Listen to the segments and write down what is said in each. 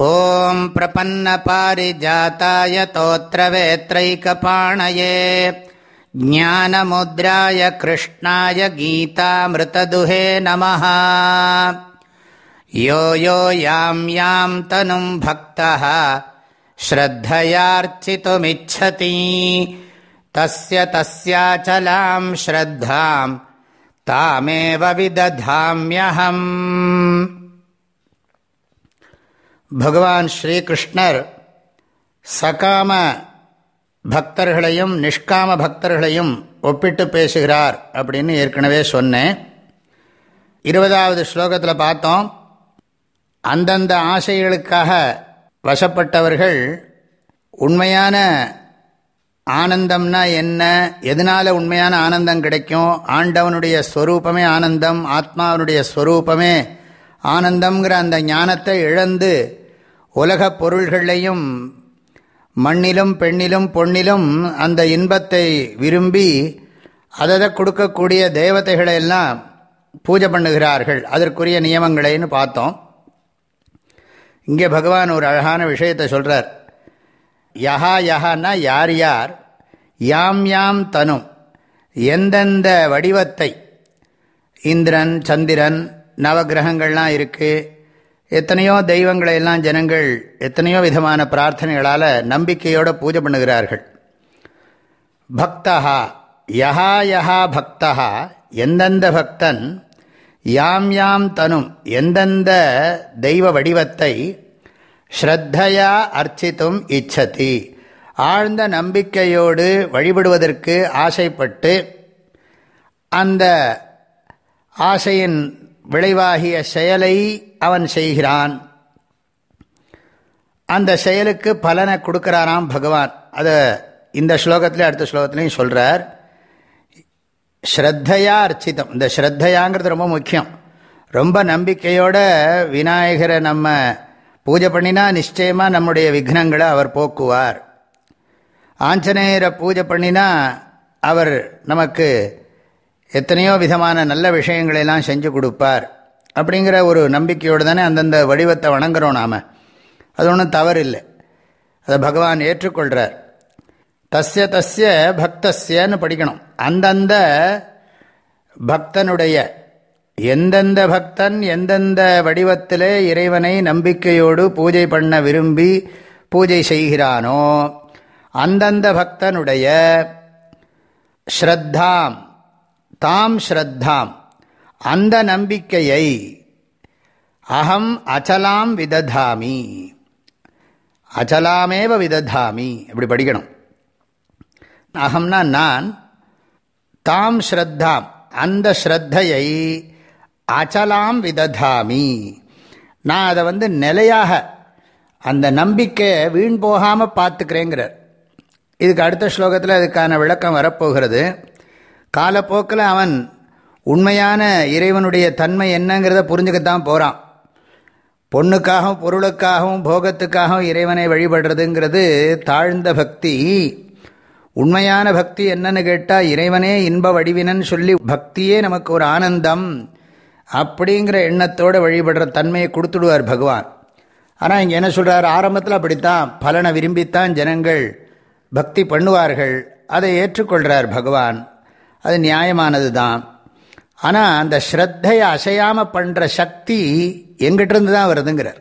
ॐ प्रपन्नपारिजाताय तोत्रवेत्रैकपाणये ज्ञानमुद्राय कृष्णाय गीतामृतदुहे नमः। यो यो यां यां तनुं भक्तः श्रद्धयार्चितुमिच्छति। तस्य तस्याचलां श्रद्धां तामेव विदधाम्यहम् பகவான் ஸ்ரீகிருஷ்ணர் சகாம பக்தர்களையும் நிஷ்காம பக்தர்களையும் ஒப்பிட்டு பேசுகிறார் அப்படின்னு ஏற்கனவே சொன்னேன். இருபதாவது ஸ்லோகத்தில் பார்த்தோம். அந்தந்த ஆசைகளுக்காக வசப்பட்டவர்கள் உண்மையான ஆனந்தம்னா என்ன எதனால் உண்மையான ஆனந்தம் கிடைக்கும் ஆண்டவனுடைய ஸ்வரூபமே ஆனந்தம் ஆத்மாவனுடைய ஸ்வரூபமே ஆனந்தம்ங்கிற அந்த ஞானத்தை இழந்து உலகப் பொருள்களையும் மண்ணிலும் பெண்ணிலும் பொன்னிலும் அந்த இன்பத்தை விரும்பி அதை கொடுக்கக்கூடிய தேவதைகளை எல்லாம் பூஜை பண்ணுகிறார்கள். அதற்குரிய நியமங்களைன்னு பார்த்தோம். இங்கே பகவான் ஒரு அழகான விஷயத்தை சொல்கிறார் யஹா யஹான்னா யார் யார் யாம் யாம் தனும் எந்தெந்த வடிவத்தை இந்திரன் சந்திரன் நவகிரகங்கள்லாம் இருக்குது எத்தனையோ தெய்வங்களை எல்லாம் ஜனங்கள் எத்தனையோ விதமான பிரார்த்தனைகளால் நம்பிக்கையோடு பூஜை பண்ணுகிறார்கள். பக்தா யஹா யஹா பக்தா எந்தெந்த பக்தன் யாம் யாம் தனும் எந்தெந்த தெய்வ வடிவத்தை ஸ்ரத்தையா அர்ச்சித்தும் இச்சதி. ஆழ்ந்த நம்பிக்கையோடு வழிபடுவதற்கு ஆசைப்பட்டு அந்த ஆசையின் விளைவாகிய செயலை அவன் செய்கிறான். அந்த செயலுக்கு பலனை கொடுக்கிறாராம் பகவான். அதை இந்த ஸ்லோகத்திலே அடுத்த ஸ்லோகத்திலையும் சொல்கிறார் ஸ்ரத்தையா அர்ச்சிதம். இந்த ஸ்ரத்தையாங்கிறது ரொம்ப முக்கியம். ரொம்ப நம்பிக்கையோட விநாயகரை நம்ம பூஜை பண்ணினா நிச்சயமாக நம்முடைய விக்னங்களை அவர் போக்குவார். ஆஞ்சநேயரை பூஜை பண்ணினா அவர் நமக்கு எத்தனையோ விதமான நல்ல விஷயங்களெல்லாம் செஞ்சு கொடுப்பார். அப்படிங்கிற ஒரு நம்பிக்கையோடு தானே அந்தந்த வடிவத்தை வணங்குறோம் நாம். அது ஒன்றும் தவறு இல்லை அதை பகவான் ஏற்றுக்கொள்கிறார் தஸ்ய தஸ்ய பக்தஸ்யன்னு படிக்கணும். அந்தந்த பக்தனுடைய எந்தெந்த பக்தன் எந்தெந்த வடிவத்திலே இறைவனை நம்பிக்கையோடு பூஜை பண்ண விரும்பி பூஜை செய்கிறானோ அந்தந்த பக்தனுடைய ஸ்ரத்தாம் தாம் ஸ்ரத்தாம் அந்த நம்பிக்கையை அகம் அச்சலாம் விததாமி. அச்சலாமேவ விததாமி. அப்படி படிக்கணும். அகம்னா நான் தாம் ஸ்ரத்தாம் அந்த ஸ்ரத்தையை அச்சலாம் விததாமி. நான் அதை வந்து நிலையாக அந்த நம்பிக்கையை வீண் போகாமல் பார்த்துக்கிறேங்கிறார். இதுக்கு அடுத்த ஸ்லோகத்தில் அதுக்கான விளக்கம் வரப்போகிறது. காலப்போக்கில் அவன் உண்மையான இறைவனுடைய தன்மை என்னங்கிறத புரிஞ்சுக்கத்தான் போகிறான் பொண்ணுக்காகவும் பொருளுக்காகவும் போகத்துக்காகவும் இறைவனை வழிபடுறதுங்கிறது தாழ்ந்த பக்தி. உண்மையான பக்தி என்னன்னு கேட்டால் இறைவனே இன்ப வடிவினன்னு சொல்லி பக்தியே நமக்கு ஒரு ஆனந்தம் அப்படிங்கிற எண்ணத்தோடு வழிபடுற தன்மையை கொடுத்துடுவார் பகவான். ஆனால் இங்கே என்ன சொல்கிறார் ஆரம்பத்தில் அப்படித்தான். பலனை விரும்பித்தான் ஜனங்கள் பக்தி பண்ணுவார்கள். அதை ஏற்றுக்கொள்கிறார் பகவான். அது நியாயமானது தான் ஆனால் அந்த ஸ்ரத்தையை அசையாமல் பண்ணுற சக்தி எங்கிட்டிருந்து தான் வருதுங்கிறார்.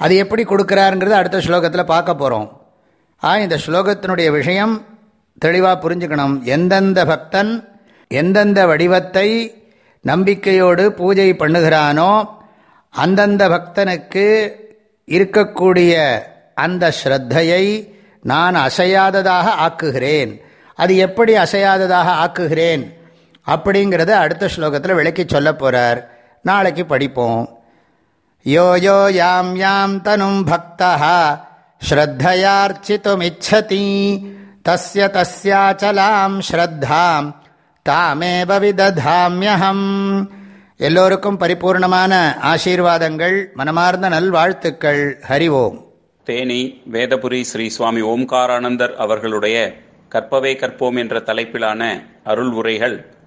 அது எப்படி கொடுக்குறாருங்கிறது அடுத்த ஸ்லோகத்தில் பார்க்க போகிறோம் ஆ இந்த ஸ்லோகத்தினுடைய விஷயம் தெளிவாக புரிஞ்சுக்கணும். எந்தெந்த பக்தன் எந்தெந்த வடிவத்தை நம்பிக்கையோடு பூஜை பண்ணுகிறானோ அந்தந்த பக்தனுக்கு இருக்கக்கூடிய அந்த ஸ்ரத்தையை நான் அசையாததாக ஆக்குகிறேன். அது எப்படி அசையாததாக ஆக்குகிறேன்? அப்படிங்கிறத அடுத்த ஸ்லோகத்தில் விளக்கி சொல்ல போகிறார் நாளைக்கு படிப்போம். யோ யோ யாம் யாம் தனும் பக்தா ஸ்ரத்தையார்ச்சித்துமிச்சதி தஸ்ய தஸ்யாச்சலாம் ஸ்ரத்தாம் தாமேவ விததாமியகம் எல்லோருக்கும் பரிபூர்ணமான ஆசீர்வாதங்கள் மனமார்ந்த நல்வாழ்த்துக்கள். ஹரி ஓம். தேனி வேதபுரி ஸ்ரீ சுவாமி ஓம்காரானந்தர் அவர்களுடைய கற்பவே கற்போம் என்ற தலைப்பிலான அருள் உரைகள்